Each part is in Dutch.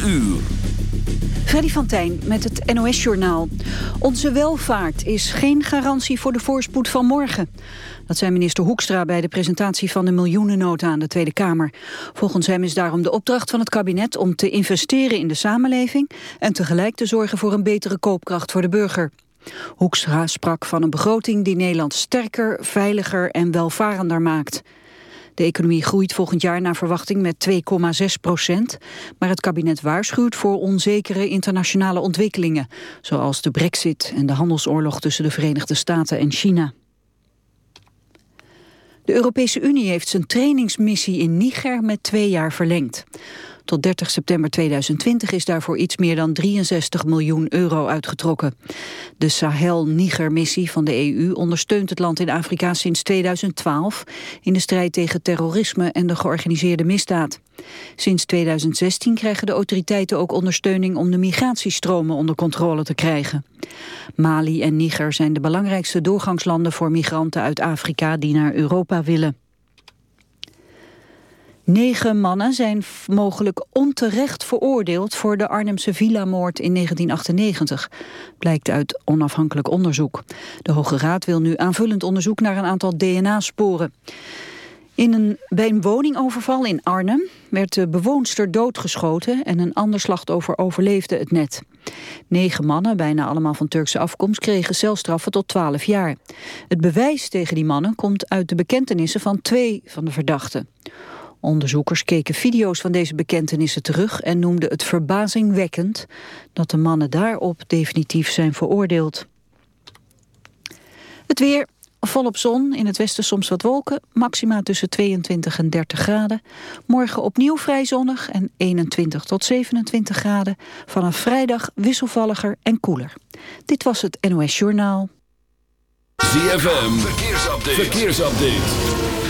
4 uur. Freddy van Tijn met het NOS-journaal. Onze welvaart is geen garantie voor de voorspoed van morgen. Dat zei minister Hoekstra bij de presentatie van de miljoenennota aan de Tweede Kamer. Volgens hem is daarom de opdracht van het kabinet om te investeren in de samenleving... en tegelijk te zorgen voor een betere koopkracht voor de burger. Hoekstra sprak van een begroting die Nederland sterker, veiliger en welvarender maakt. De economie groeit volgend jaar naar verwachting met 2,6 procent. Maar het kabinet waarschuwt voor onzekere internationale ontwikkelingen. Zoals de brexit en de handelsoorlog tussen de Verenigde Staten en China. De Europese Unie heeft zijn trainingsmissie in Niger met twee jaar verlengd. Tot 30 september 2020 is daarvoor iets meer dan 63 miljoen euro uitgetrokken. De Sahel-Niger-missie van de EU ondersteunt het land in Afrika sinds 2012... in de strijd tegen terrorisme en de georganiseerde misdaad. Sinds 2016 krijgen de autoriteiten ook ondersteuning om de migratiestromen onder controle te krijgen. Mali en Niger zijn de belangrijkste doorgangslanden voor migranten uit Afrika die naar Europa willen. Negen mannen zijn mogelijk onterecht veroordeeld voor de Arnhemse villa-moord in 1998, blijkt uit onafhankelijk onderzoek. De Hoge Raad wil nu aanvullend onderzoek naar een aantal DNA-sporen. In een, bij een woningoverval in Arnhem werd de bewoonster doodgeschoten en een ander slachtoffer overleefde het net. Negen mannen, bijna allemaal van Turkse afkomst, kregen celstraffen tot 12 jaar. Het bewijs tegen die mannen komt uit de bekentenissen van twee van de verdachten. Onderzoekers keken video's van deze bekentenissen terug en noemden het verbazingwekkend dat de mannen daarop definitief zijn veroordeeld. Het weer, volop zon, in het westen soms wat wolken, maxima tussen 22 en 30 graden. Morgen opnieuw vrij zonnig en 21 tot 27 graden. Vanaf vrijdag wisselvalliger en koeler. Dit was het NOS Journaal. ZFM, verkeersupdate. verkeersupdate.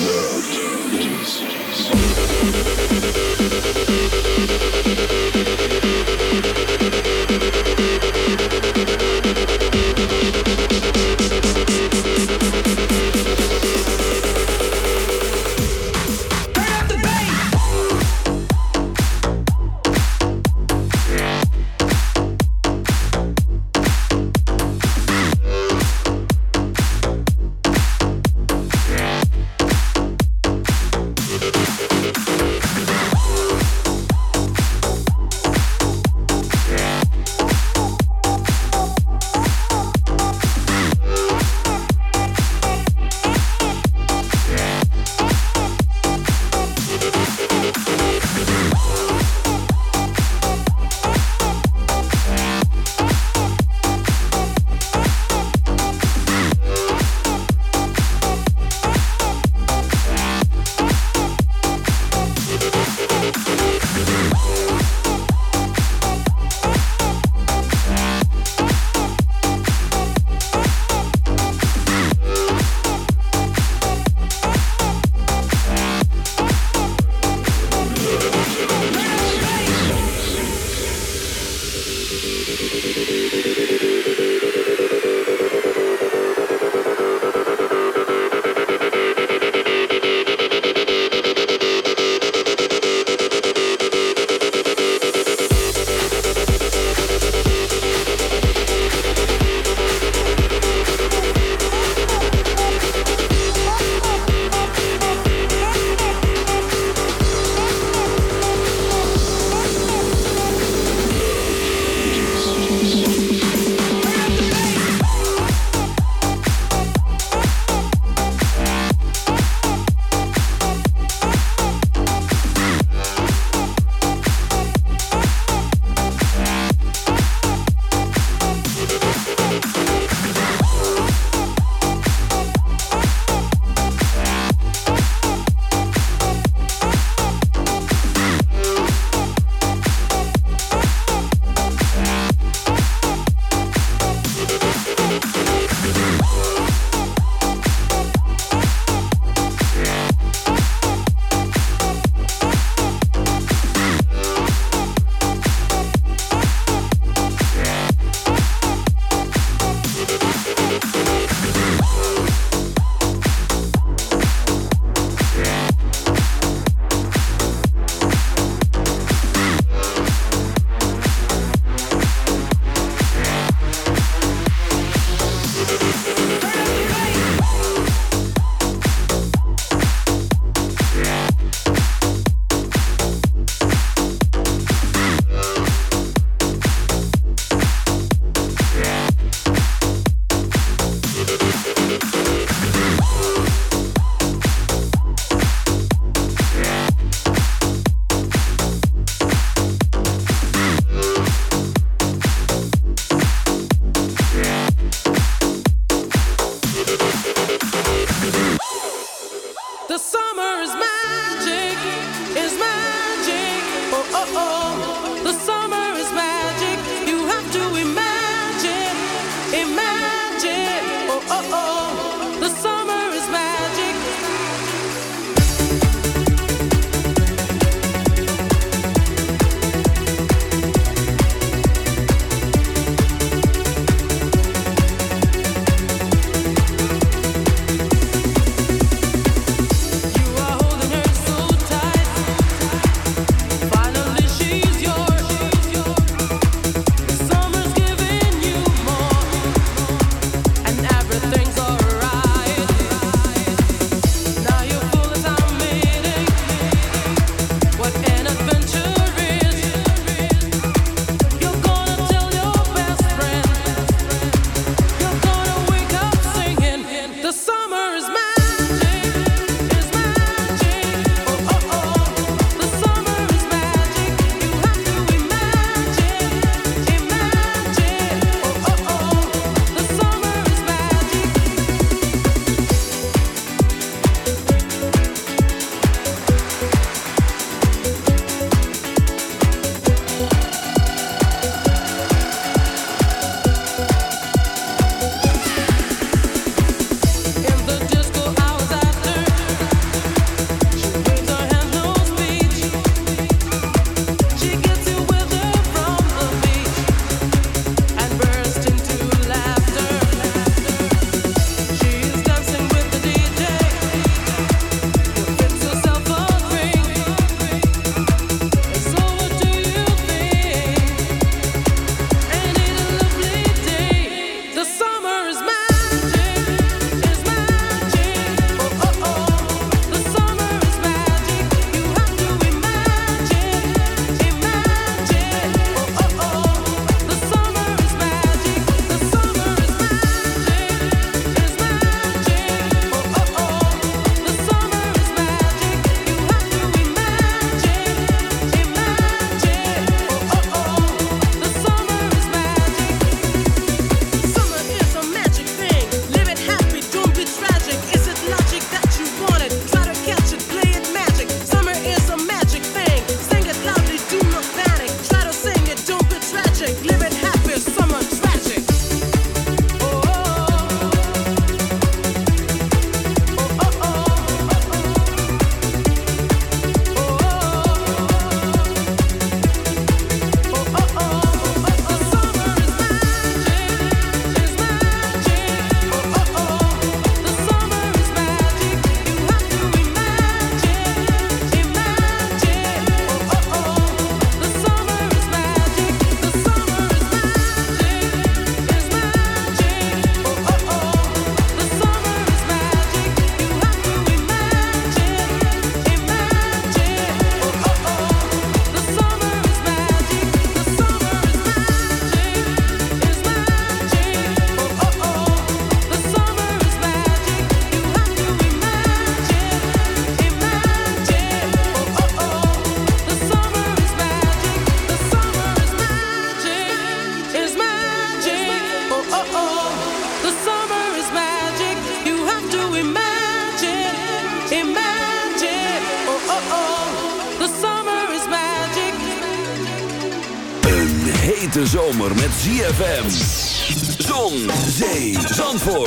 Nerd.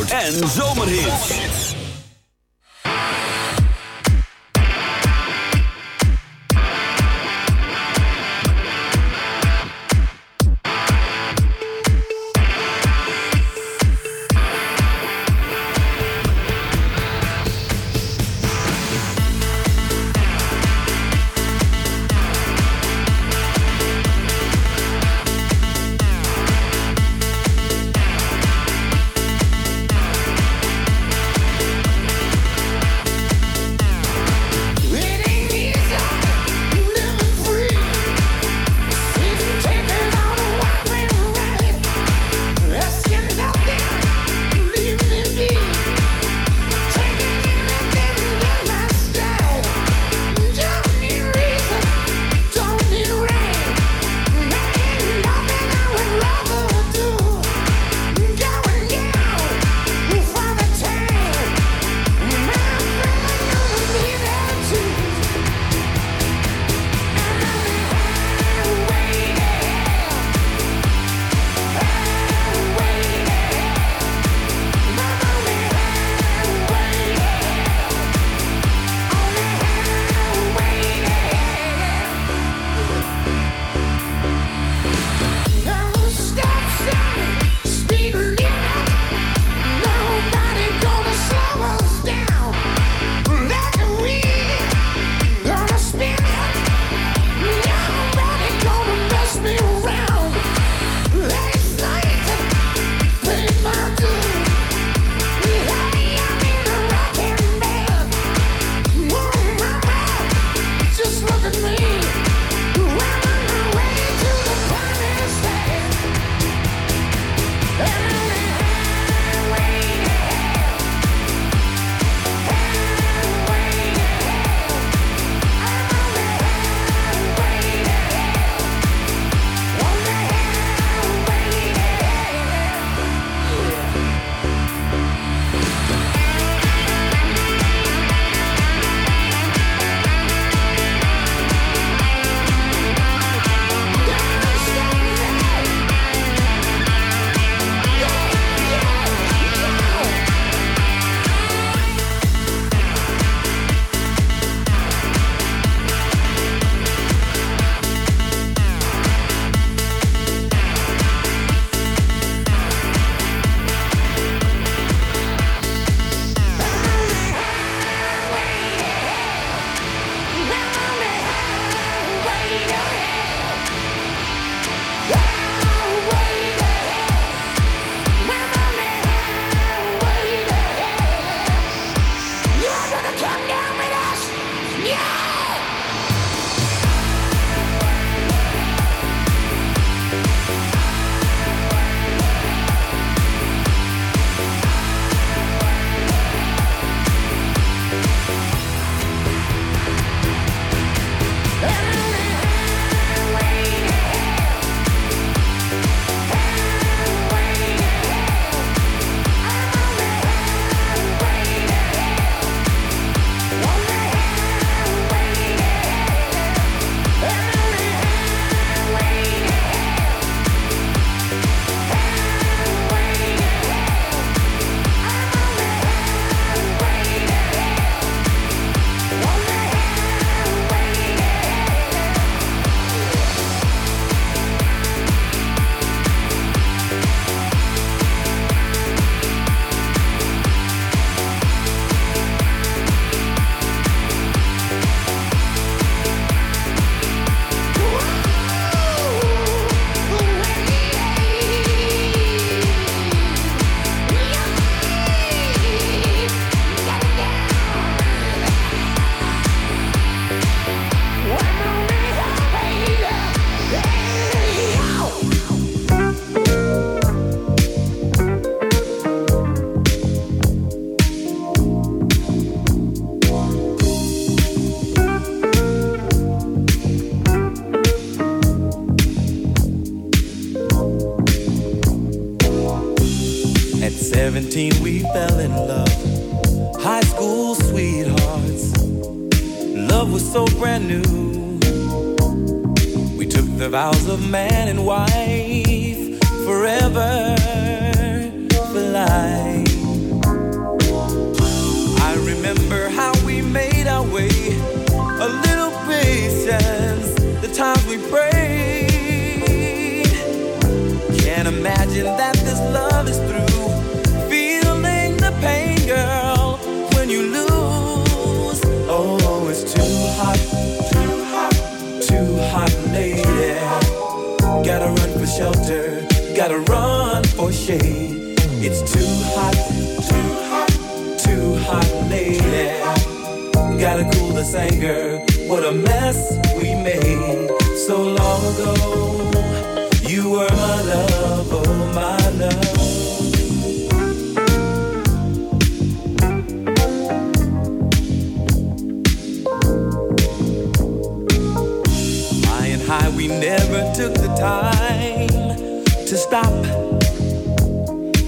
Zandvoort en zomerhits.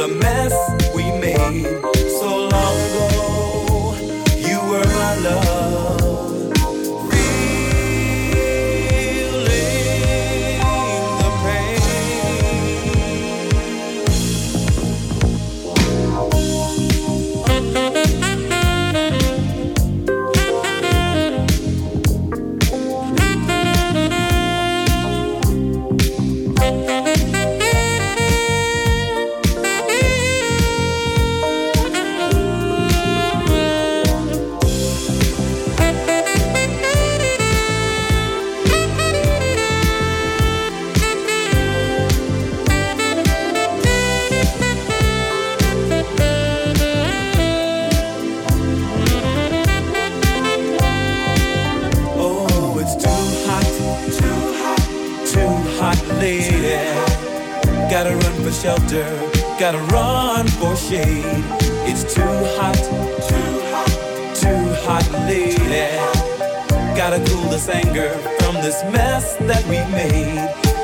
a mess we made. So gotta cool this anger from this mess that we made.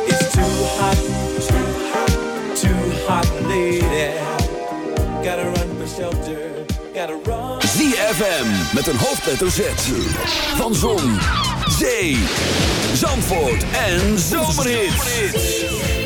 It's too hot, too hot, too hot, lady. Gotta run for shelter, gotta run. ZFM met een hoofdletter Z van Zon, Zee, Zandvoort en zomerhit